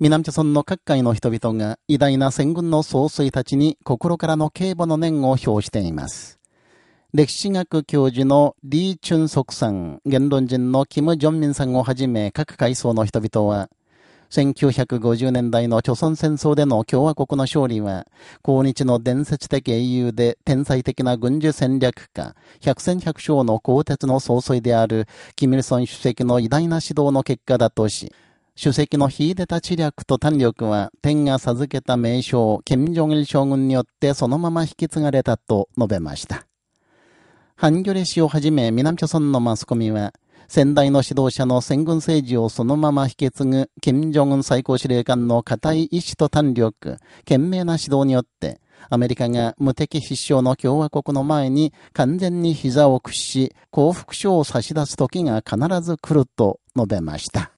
南朝村の各界の人々が偉大な戦軍の総帥たちに心からの警護の念を表しています。歴史学教授のリー・チュンソクさん、言論人のキム・ジョンミンさんをはじめ各階層の人々は、1950年代の朝鮮戦争での共和国の勝利は、抗日の伝説的英雄で天才的な軍事戦略家、百戦百勝の鋼鉄の総帥である、キミルソン主席の偉大な指導の結果だとし、主席の秀でた知略と胆力は、天が授けた名称、金正日将軍によってそのまま引き継がれたと述べました。ハンギョレ氏をはじめ南朝村のマスコミは、先代の指導者の戦軍政治をそのまま引き継ぐ、金正恩最高司令官の固い意志と胆力、懸命な指導によって、アメリカが無敵必勝の共和国の前に完全に膝を屈し、幸福書を差し出す時が必ず来ると述べました。